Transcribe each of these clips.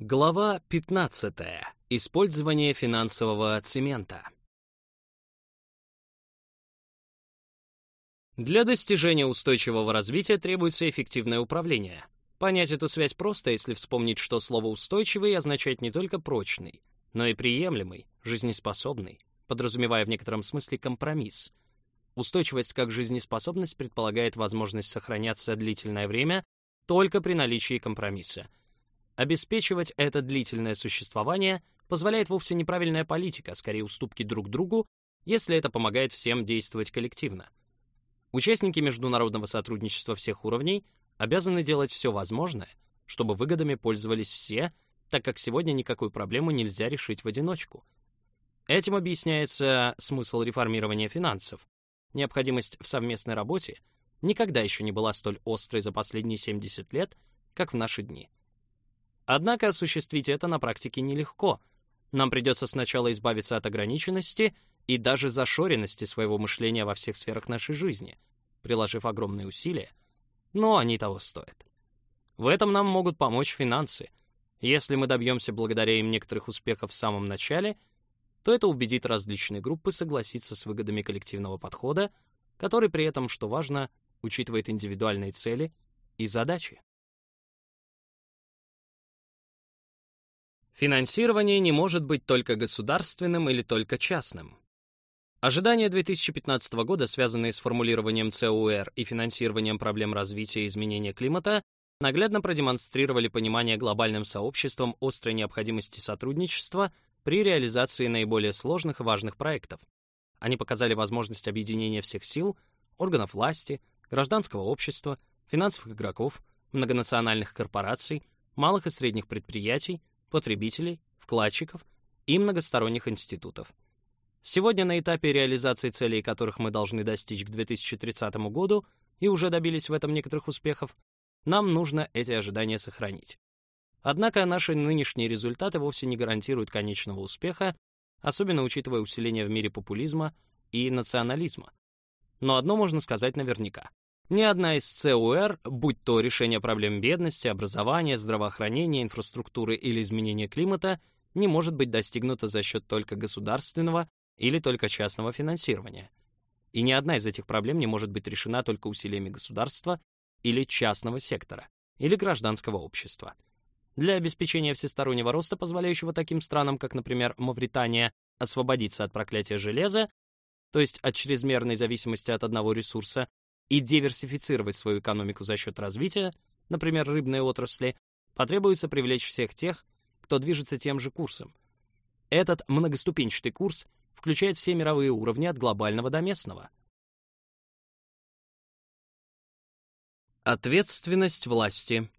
Глава 15. Использование финансового цемента. Для достижения устойчивого развития требуется эффективное управление. Понять эту связь просто, если вспомнить, что слово «устойчивый» означает не только «прочный», но и «приемлемый», «жизнеспособный», подразумевая в некотором смысле компромисс. Устойчивость как жизнеспособность предполагает возможность сохраняться длительное время только при наличии компромисса — Обеспечивать это длительное существование позволяет вовсе неправильная политика, скорее уступки друг другу, если это помогает всем действовать коллективно. Участники международного сотрудничества всех уровней обязаны делать все возможное, чтобы выгодами пользовались все, так как сегодня никакую проблему нельзя решить в одиночку. Этим объясняется смысл реформирования финансов. Необходимость в совместной работе никогда еще не была столь острой за последние 70 лет, как в наши дни. Однако осуществить это на практике нелегко. Нам придется сначала избавиться от ограниченности и даже зашоренности своего мышления во всех сферах нашей жизни, приложив огромные усилия, но они того стоят. В этом нам могут помочь финансы. Если мы добьемся благодаря им некоторых успехов в самом начале, то это убедит различные группы согласиться с выгодами коллективного подхода, который при этом, что важно, учитывает индивидуальные цели и задачи. Финансирование не может быть только государственным или только частным. Ожидания 2015 года, связанные с формулированием ЦУР и финансированием проблем развития и изменения климата, наглядно продемонстрировали понимание глобальным сообществом острой необходимости сотрудничества при реализации наиболее сложных и важных проектов. Они показали возможность объединения всех сил, органов власти, гражданского общества, финансовых игроков, многонациональных корпораций, малых и средних предприятий, потребителей, вкладчиков и многосторонних институтов. Сегодня на этапе реализации целей, которых мы должны достичь к 2030 году, и уже добились в этом некоторых успехов, нам нужно эти ожидания сохранить. Однако наши нынешние результаты вовсе не гарантируют конечного успеха, особенно учитывая усиление в мире популизма и национализма. Но одно можно сказать наверняка. Ни одна из ЦУР, будь то решение проблем бедности, образования, здравоохранения, инфраструктуры или изменения климата, не может быть достигнута за счет только государственного или только частного финансирования. И ни одна из этих проблем не может быть решена только усилиями государства или частного сектора, или гражданского общества. Для обеспечения всестороннего роста, позволяющего таким странам, как, например, Мавритания, освободиться от проклятия железа, то есть от чрезмерной зависимости от одного ресурса, и диверсифицировать свою экономику за счет развития, например, рыбной отрасли, потребуется привлечь всех тех, кто движется тем же курсом. Этот многоступенчатый курс включает все мировые уровни от глобального до местного. Ответственность власти.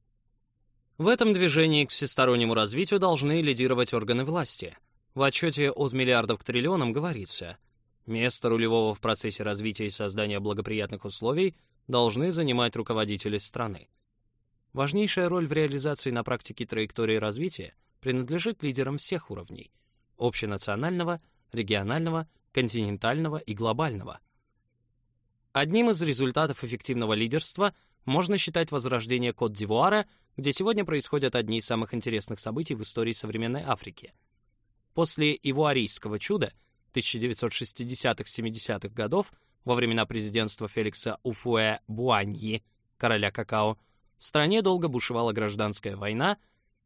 В этом движении к всестороннему развитию должны лидировать органы власти. В отчете «От миллиардов к триллионам» говорится – Место рулевого в процессе развития и создания благоприятных условий должны занимать руководители страны. Важнейшая роль в реализации на практике траектории развития принадлежит лидерам всех уровней – общенационального, регионального, континентального и глобального. Одним из результатов эффективного лидерства можно считать возрождение Кот-д'Ивуара, где сегодня происходят одни из самых интересных событий в истории современной Африки. После ивуарийского чуда – 1960-70-х годов, во времена президентства Феликса Уфуэ Буаньи, короля какао, в стране долго бушевала гражданская война,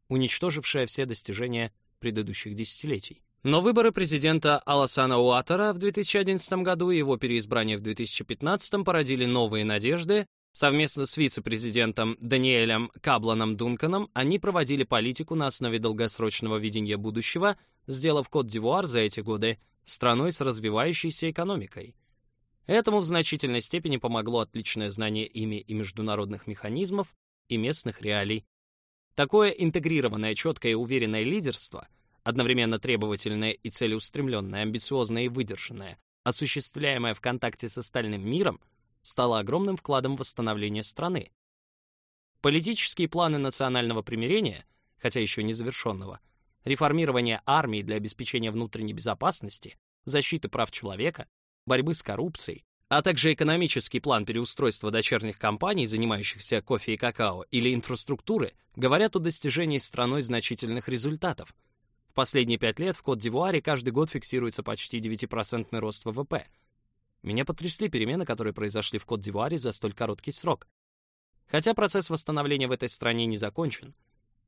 уничтожившая все достижения предыдущих десятилетий. Но выборы президента Аласана Уатара в 2011 году и его переизбрание в 2015 породили новые надежды. Совместно с вице-президентом Даниэлем Кабланом Дунканом они проводили политику на основе долгосрочного видения будущего, сделав Кот-д'Ивуар за эти годы страной с развивающейся экономикой. Этому в значительной степени помогло отличное знание ими и международных механизмов, и местных реалий. Такое интегрированное, четкое и уверенное лидерство, одновременно требовательное и целеустремленное, амбициозное и выдержанное, осуществляемое в контакте с остальным миром, стало огромным вкладом в восстановление страны. Политические планы национального примирения, хотя еще не завершенного, реформирование армии для обеспечения внутренней безопасности, защиты прав человека, борьбы с коррупцией, а также экономический план переустройства дочерних компаний, занимающихся кофе и какао, или инфраструктуры, говорят о достижении страной значительных результатов. В последние пять лет в Кот-д'Ивуаре каждый год фиксируется почти 9% рост ВВП. Меня потрясли перемены, которые произошли в Кот-д'Ивуаре за столь короткий срок. Хотя процесс восстановления в этой стране не закончен,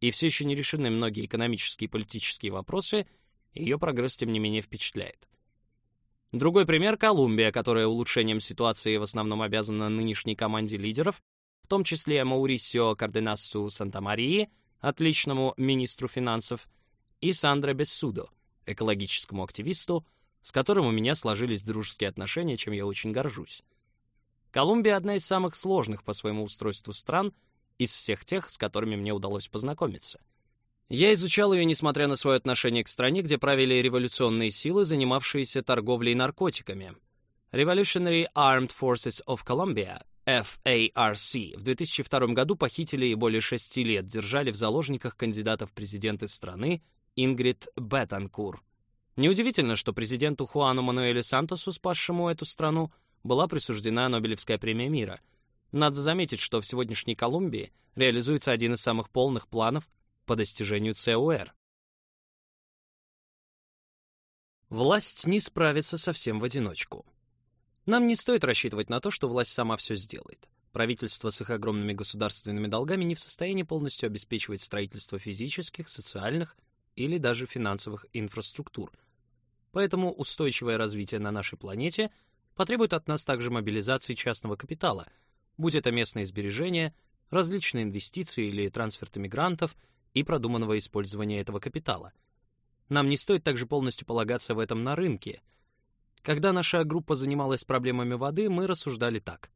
и все еще не решены многие экономические и политические вопросы, ее прогресс, тем не менее, впечатляет. Другой пример — Колумбия, которая улучшением ситуации в основном обязана нынешней команде лидеров, в том числе Маурисио Карденасу Санта-Марии, отличному министру финансов, и Сандро Бессудо, экологическому активисту, с которым у меня сложились дружеские отношения, чем я очень горжусь. Колумбия — одна из самых сложных по своему устройству стран из всех тех, с которыми мне удалось познакомиться — я изучал ее, несмотря на свое отношение к стране, где правили революционные силы, занимавшиеся торговлей наркотиками. Revolutionary Armed Forces of Colombia, FARC, в 2002 году похитили и более шести лет держали в заложниках кандидатов в президенты страны Ингрид Бетанкур. Неудивительно, что президенту Хуану Мануэлю Сантосу, спасшему эту страну, была присуждена Нобелевская премия мира. Надо заметить, что в сегодняшней Колумбии реализуется один из самых полных планов по достижению ЦОР. Власть не справится совсем в одиночку. Нам не стоит рассчитывать на то, что власть сама все сделает. Правительство с их огромными государственными долгами не в состоянии полностью обеспечивать строительство физических, социальных или даже финансовых инфраструктур. Поэтому устойчивое развитие на нашей планете потребует от нас также мобилизации частного капитала, будь это местные сбережения, различные инвестиции или трансферты мигрантов – и продуманного использования этого капитала. Нам не стоит также полностью полагаться в этом на рынке. Когда наша группа занималась проблемами воды, мы рассуждали так.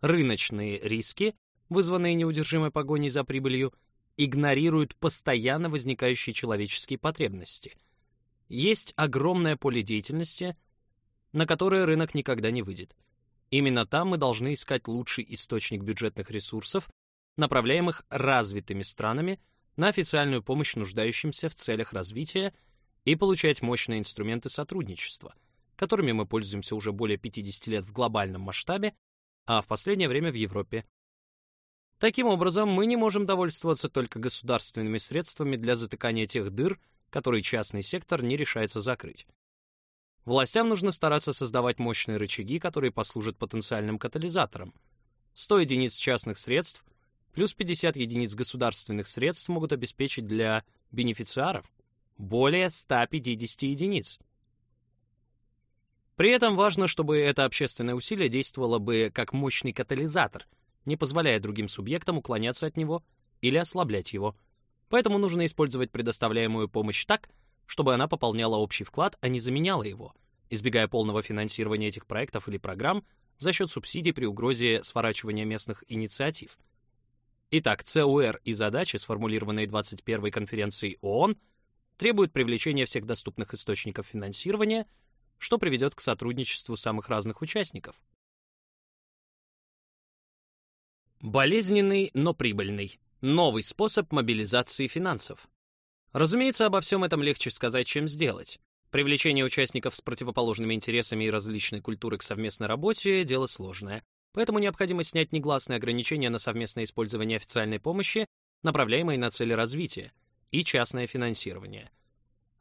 Рыночные риски, вызванные неудержимой погоней за прибылью, игнорируют постоянно возникающие человеческие потребности. Есть огромное поле деятельности, на которое рынок никогда не выйдет. Именно там мы должны искать лучший источник бюджетных ресурсов, направляемых развитыми странами на официальную помощь нуждающимся в целях развития и получать мощные инструменты сотрудничества, которыми мы пользуемся уже более 50 лет в глобальном масштабе, а в последнее время в Европе. Таким образом, мы не можем довольствоваться только государственными средствами для затыкания тех дыр, которые частный сектор не решается закрыть. Властям нужно стараться создавать мощные рычаги, которые послужат потенциальным катализатором. 100 единиц частных средств — плюс 50 единиц государственных средств могут обеспечить для бенефициаров более 150 единиц. При этом важно, чтобы это общественное усилие действовало бы как мощный катализатор, не позволяя другим субъектам уклоняться от него или ослаблять его. Поэтому нужно использовать предоставляемую помощь так, чтобы она пополняла общий вклад, а не заменяла его, избегая полного финансирования этих проектов или программ за счет субсидий при угрозе сворачивания местных инициатив. Итак, ЦУР и задачи, сформулированные 21-й конференцией ООН, требуют привлечения всех доступных источников финансирования, что приведет к сотрудничеству самых разных участников. Болезненный, но прибыльный. Новый способ мобилизации финансов. Разумеется, обо всем этом легче сказать, чем сделать. Привлечение участников с противоположными интересами и различной культуры к совместной работе – дело сложное. Поэтому необходимо снять негласные ограничения на совместное использование официальной помощи, направляемой на цели развития, и частное финансирование.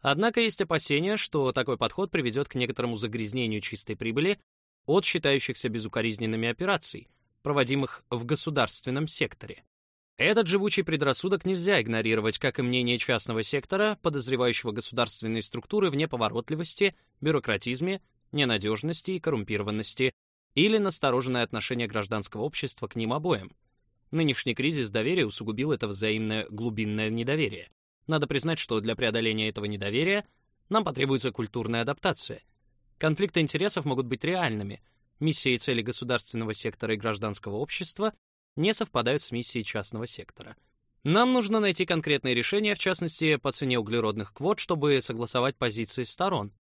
Однако есть опасения, что такой подход приведет к некоторому загрязнению чистой прибыли от считающихся безукоризненными операций, проводимых в государственном секторе. Этот живучий предрассудок нельзя игнорировать, как и мнение частного сектора, подозревающего государственные структуры в неповоротливости, бюрократизме, ненадежности и коррумпированности, или настороженное отношение гражданского общества к ним обоим. Нынешний кризис доверия усугубил это взаимное глубинное недоверие. Надо признать, что для преодоления этого недоверия нам потребуется культурная адаптация. Конфликты интересов могут быть реальными. Миссии и цели государственного сектора и гражданского общества не совпадают с миссией частного сектора. Нам нужно найти конкретные решения, в частности, по цене углеродных квот, чтобы согласовать позиции сторон.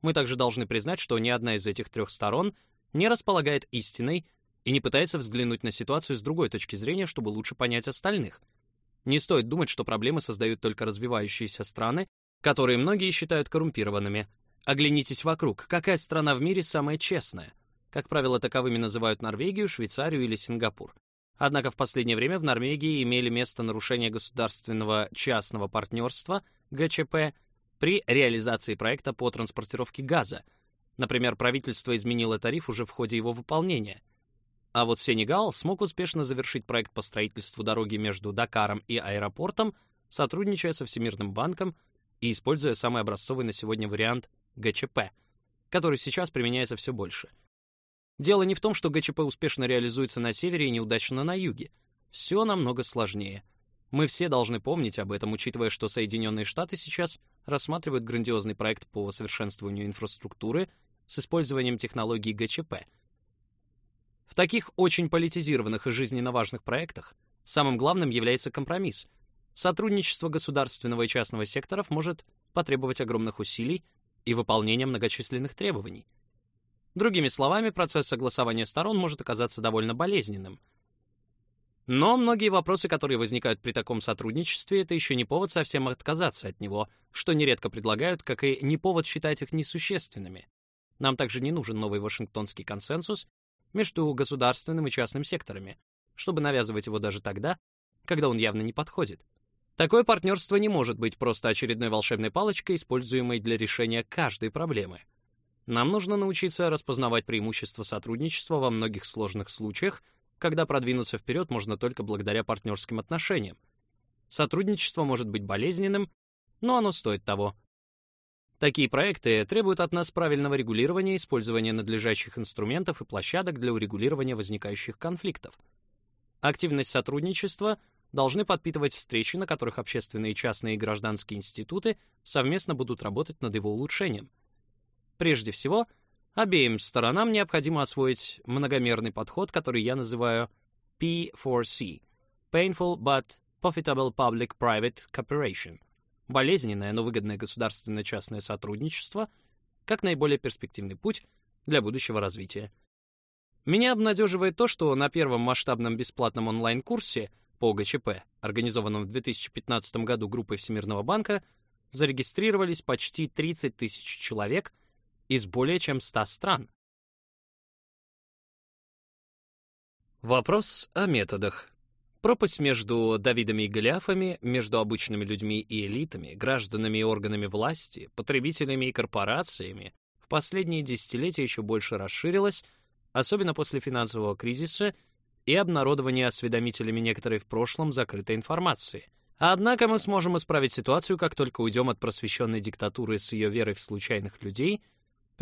Мы также должны признать, что ни одна из этих трех сторон не располагает истиной и не пытается взглянуть на ситуацию с другой точки зрения, чтобы лучше понять остальных. Не стоит думать, что проблемы создают только развивающиеся страны, которые многие считают коррумпированными. Оглянитесь вокруг, какая страна в мире самая честная? Как правило, таковыми называют Норвегию, Швейцарию или Сингапур. Однако в последнее время в Норвегии имели место нарушения государственного частного партнерства ГЧП при реализации проекта по транспортировке газа. Например, правительство изменило тариф уже в ходе его выполнения. А вот Сенегал смог успешно завершить проект по строительству дороги между Дакаром и аэропортом, сотрудничая со Всемирным банком и используя самый образцовый на сегодня вариант ГЧП, который сейчас применяется все больше — Дело не в том, что ГЧП успешно реализуется на севере и неудачно на юге. Все намного сложнее. Мы все должны помнить об этом, учитывая, что Соединенные Штаты сейчас рассматривают грандиозный проект по совершенствованию инфраструктуры с использованием технологий ГЧП. В таких очень политизированных и жизненно важных проектах самым главным является компромисс. Сотрудничество государственного и частного секторов может потребовать огромных усилий и выполнения многочисленных требований — Другими словами, процесс согласования сторон может оказаться довольно болезненным. Но многие вопросы, которые возникают при таком сотрудничестве, это еще не повод совсем отказаться от него, что нередко предлагают, как и не повод считать их несущественными. Нам также не нужен новый Вашингтонский консенсус между государственным и частным секторами, чтобы навязывать его даже тогда, когда он явно не подходит. Такое партнерство не может быть просто очередной волшебной палочкой, используемой для решения каждой проблемы. Нам нужно научиться распознавать преимущества сотрудничества во многих сложных случаях, когда продвинуться вперед можно только благодаря партнерским отношениям. Сотрудничество может быть болезненным, но оно стоит того. Такие проекты требуют от нас правильного регулирования, использования надлежащих инструментов и площадок для урегулирования возникающих конфликтов. Активность сотрудничества должны подпитывать встречи, на которых общественные, частные и гражданские институты совместно будут работать над его улучшением — Прежде всего, обеим сторонам необходимо освоить многомерный подход, который я называю P4C — Painful but Profitable Public-Private Cooperation — болезненное, но выгодное государственно-частное сотрудничество как наиболее перспективный путь для будущего развития. Меня обнадеживает то, что на первом масштабном бесплатном онлайн-курсе по ГЧП, организованном в 2015 году группой Всемирного банка, зарегистрировались почти 30 тысяч человек из более чем 100 стран. Вопрос о методах. Пропасть между Давидами и Голиафами, между обычными людьми и элитами, гражданами и органами власти, потребителями и корпорациями в последние десятилетия еще больше расширилась, особенно после финансового кризиса и обнародования осведомителями некоторой в прошлом закрытой информации. Однако мы сможем исправить ситуацию, как только уйдем от просвещенной диктатуры с ее верой в случайных людей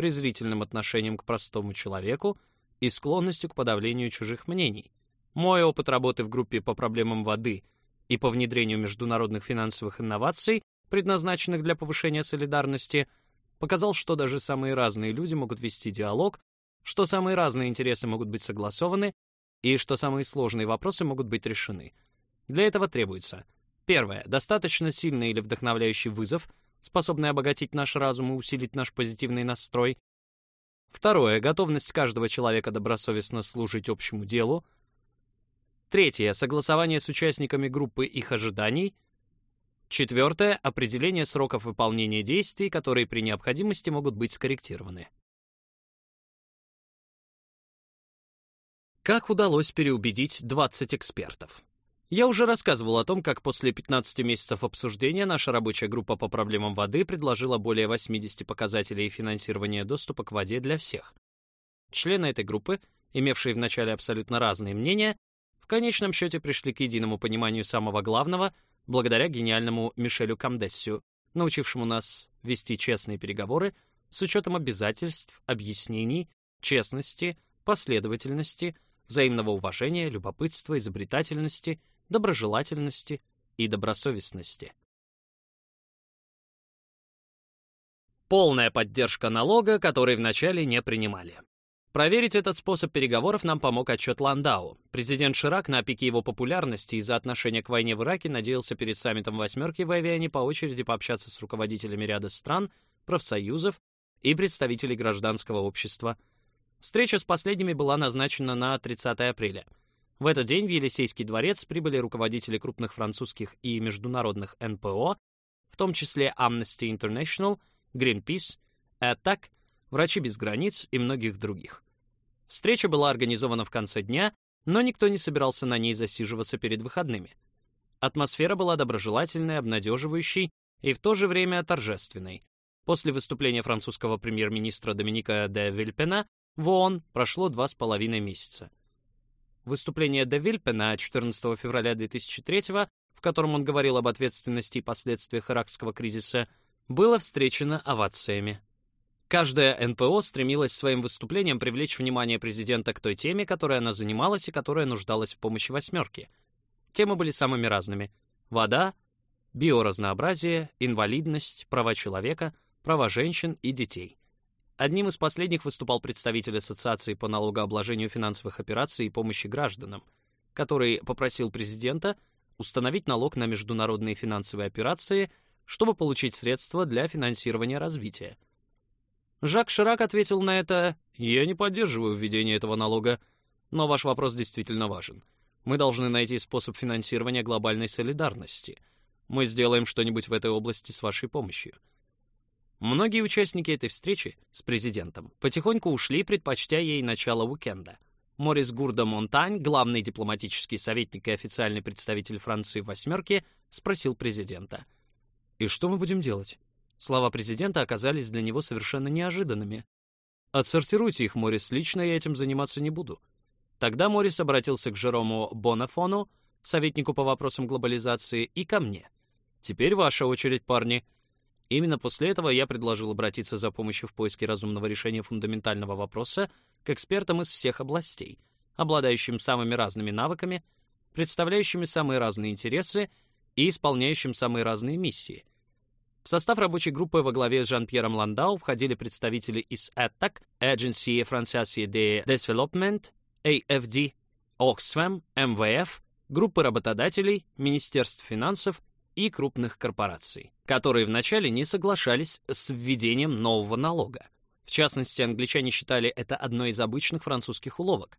презрительным отношением к простому человеку и склонностью к подавлению чужих мнений. Мой опыт работы в группе по проблемам воды и по внедрению международных финансовых инноваций, предназначенных для повышения солидарности, показал, что даже самые разные люди могут вести диалог, что самые разные интересы могут быть согласованы и что самые сложные вопросы могут быть решены. Для этого требуется Первое. Достаточно сильный или вдохновляющий вызов, способный обогатить наш разум и усилить наш позитивный настрой. Второе — готовность каждого человека добросовестно служить общему делу. Третье — согласование с участниками группы их ожиданий. Четвертое — определение сроков выполнения действий, которые при необходимости могут быть скорректированы. Как удалось переубедить 20 экспертов? Я уже рассказывал о том, как после 15 месяцев обсуждения наша рабочая группа по проблемам воды предложила более 80 показателей финансирования доступа к воде для всех. Члены этой группы, имевшие вначале абсолютно разные мнения, в конечном счете пришли к единому пониманию самого главного благодаря гениальному Мишелю Камдессию, научившему нас вести честные переговоры с учетом обязательств, объяснений, честности, последовательности, взаимного уважения, любопытства, изобретательности — доброжелательности и добросовестности. Полная поддержка налога, который вначале не принимали. Проверить этот способ переговоров нам помог отчет Ландау. Президент Ширак на пике его популярности из-за отношения к войне в Ираке надеялся перед саммитом «восьмерки» в Авиане по очереди пообщаться с руководителями ряда стран, профсоюзов и представителей гражданского общества. Встреча с последними была назначена на 30 апреля — в этот день в Елисейский дворец прибыли руководители крупных французских и международных НПО, в том числе Amnesty International, Greenpeace, ATTAC, Врачи без границ и многих других. Встреча была организована в конце дня, но никто не собирался на ней засиживаться перед выходными. Атмосфера была доброжелательной, обнадеживающей и в то же время торжественной. После выступления французского премьер-министра Доминика де Вильпена в ООН прошло два с половиной месяца. Выступление де Вильпена 14 февраля 2003 в котором он говорил об ответственности и последствиях иракского кризиса, было встречено овациями. Каждая НПО стремилась своим выступлением привлечь внимание президента к той теме, которой она занималась и которая нуждалась в помощи «восьмерки». Темы были самыми разными. Вода, биоразнообразие, инвалидность, права человека, права женщин и детей. Одним из последних выступал представитель Ассоциации по налогообложению финансовых операций и помощи гражданам, который попросил президента установить налог на международные финансовые операции, чтобы получить средства для финансирования развития. Жак Ширак ответил на это «Я не поддерживаю введение этого налога, но ваш вопрос действительно важен. Мы должны найти способ финансирования глобальной солидарности. Мы сделаем что-нибудь в этой области с вашей помощью». Многие участники этой встречи с президентом потихоньку ушли, предпочтя ей начало уикенда. Морис Гурда Монтань, главный дипломатический советник и официальный представитель Франции в «восьмерке», спросил президента. «И что мы будем делать?» Слова президента оказались для него совершенно неожиданными. «Отсортируйте их, Морис, лично я этим заниматься не буду». Тогда Морис обратился к Жерому Бонафону, советнику по вопросам глобализации, и ко мне. «Теперь ваша очередь, парни». Именно после этого я предложил обратиться за помощью в поиске разумного решения фундаментального вопроса к экспертам из всех областей, обладающим самыми разными навыками, представляющими самые разные интересы и исполняющим самые разные миссии, в состав рабочей группы во главе с Жан-Пьером Ландау входили представители из ATTAC, Agency Française de Développement, AFD, Oxfam, МВФ, группы работодателей, Министерств финансов и крупных корпораций, которые вначале не соглашались с введением нового налога. В частности, англичане считали это одной из обычных французских уловок.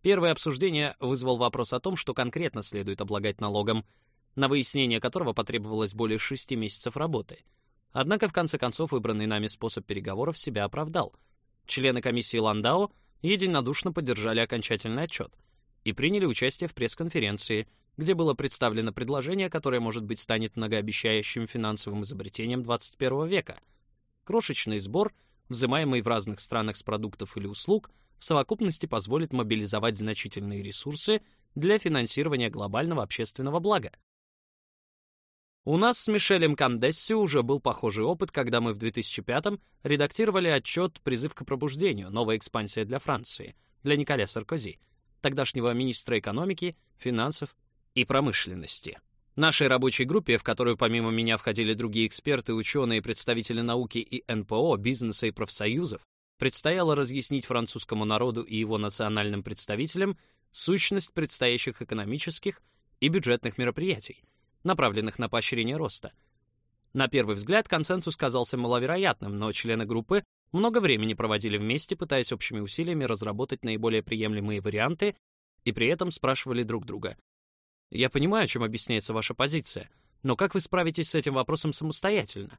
Первое обсуждение вызвал вопрос о том, что конкретно следует облагать налогом, на выяснение которого потребовалось более шести месяцев работы. Однако, в конце концов, выбранный нами способ переговоров себя оправдал. Члены комиссии Ландау единодушно поддержали окончательный отчет и приняли участие в пресс-конференции, где было представлено предложение, которое, может быть, станет многообещающим финансовым изобретением 21 века. Крошечный сбор, взимаемый в разных странах с продуктов или услуг, в совокупности позволит мобилизовать значительные ресурсы для финансирования глобального общественного блага. У нас с Мишелем Кандесси уже был похожий опыт, когда мы в 2005-м редактировали отчет «Призыв к пробуждению. Новая экспансия для Франции» для Николя Саркози, тогдашнего министра экономики, финансов и промышленности. Нашей рабочей группе, в которую помимо меня входили другие эксперты, ученые, представители науки и НПО, бизнеса и профсоюзов, предстояло разъяснить французскому народу и его национальным представителям сущность предстоящих экономических и бюджетных мероприятий, направленных на поощрение роста. На первый взгляд консенсус казался маловероятным, но члены группы много времени проводили вместе, пытаясь общими усилиями разработать наиболее приемлемые варианты, и при этом спрашивали друг друга. «Я понимаю, чем объясняется ваша позиция, но как вы справитесь с этим вопросом самостоятельно?»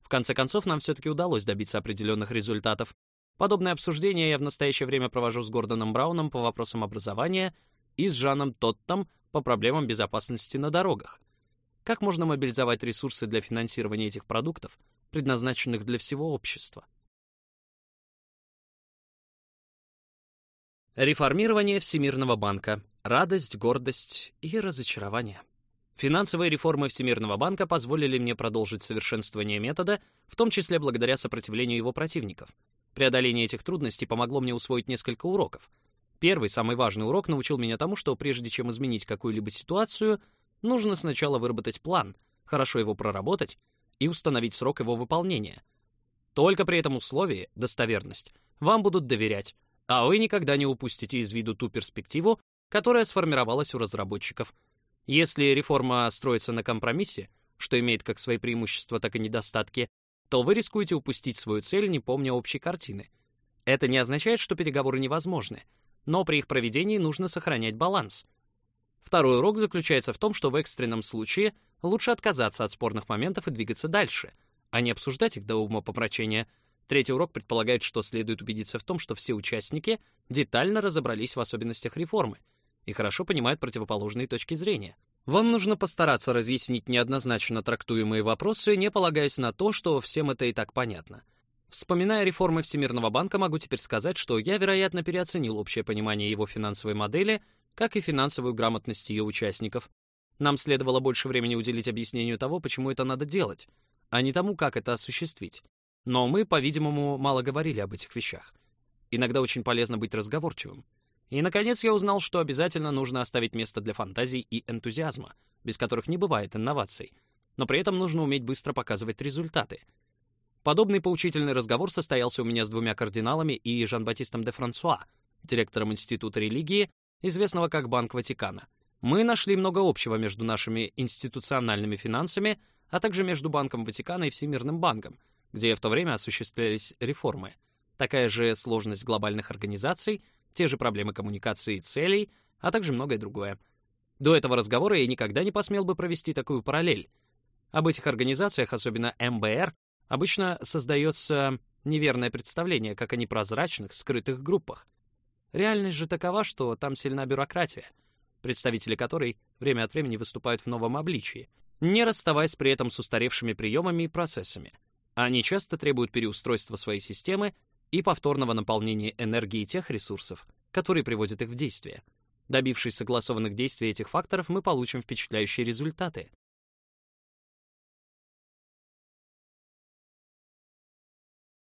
В конце концов, нам все-таки удалось добиться определенных результатов. Подобное обсуждение я в настоящее время провожу с Гордоном Брауном по вопросам образования и с Жаном Тоттом по проблемам безопасности на дорогах. Как можно мобилизовать ресурсы для финансирования этих продуктов, предназначенных для всего общества? Реформирование Всемирного банка. Радость, гордость и разочарование. Финансовые реформы Всемирного банка позволили мне продолжить совершенствование метода, в том числе благодаря сопротивлению его противников. Преодоление этих трудностей помогло мне усвоить несколько уроков. Первый, самый важный урок научил меня тому, что прежде чем изменить какую-либо ситуацию, нужно сначала выработать план, хорошо его проработать и установить срок его выполнения. Только при этом условии, достоверность, вам будут доверять, а вы никогда не упустите из виду ту перспективу, которая сформировалась у разработчиков. Если реформа строится на компромиссе, что имеет как свои преимущества, так и недостатки, то вы рискуете упустить свою цель, не помня общей картины. Это не означает, что переговоры невозможны, но при их проведении нужно сохранять баланс. Второй урок заключается в том, что в экстренном случае лучше отказаться от спорных моментов и двигаться дальше, а не обсуждать их до умопомрачения. Третий урок предполагает, что следует убедиться в том, что все участники детально разобрались в особенностях реформы и хорошо понимают противоположные точки зрения. Вам нужно постараться разъяснить неоднозначно трактуемые вопросы, не полагаясь на то, что всем это и так понятно. Вспоминая реформы Всемирного банка, могу теперь сказать, что я, вероятно, переоценил общее понимание его финансовой модели, как и финансовую грамотность ее участников. Нам следовало больше времени уделить объяснению того, почему это надо делать, а не тому, как это осуществить. Но мы, по-видимому, мало говорили об этих вещах. Иногда очень полезно быть разговорчивым. И, наконец, я узнал, что обязательно нужно оставить место для фантазий и энтузиазма, без которых не бывает инноваций. Но при этом нужно уметь быстро показывать результаты. Подобный поучительный разговор состоялся у меня с двумя кардиналами и Жан-Батистом де Франсуа, директором Института религии, известного как Банк Ватикана. Мы нашли много общего между нашими институциональными финансами, а также между Банком Ватикана и Всемирным банком, где в то время осуществлялись реформы. Такая же сложность глобальных организаций, те же проблемы коммуникации и целей, а также многое другое. До этого разговора я никогда не посмел бы провести такую параллель. Об этих организациях, особенно МБР, обычно создается неверное представление как о непрозрачных, скрытых группах. Реальность же такова, что там сильна бюрократия, представители которой время от времени выступают в новом обличии, не расставаясь при этом с устаревшими приемами и процессами. Они часто требуют переустройства своей системы и повторного наполнения энергии тех ресурсов, которые приводят их в действие. Добившись согласованных действий этих факторов, мы получим впечатляющие результаты.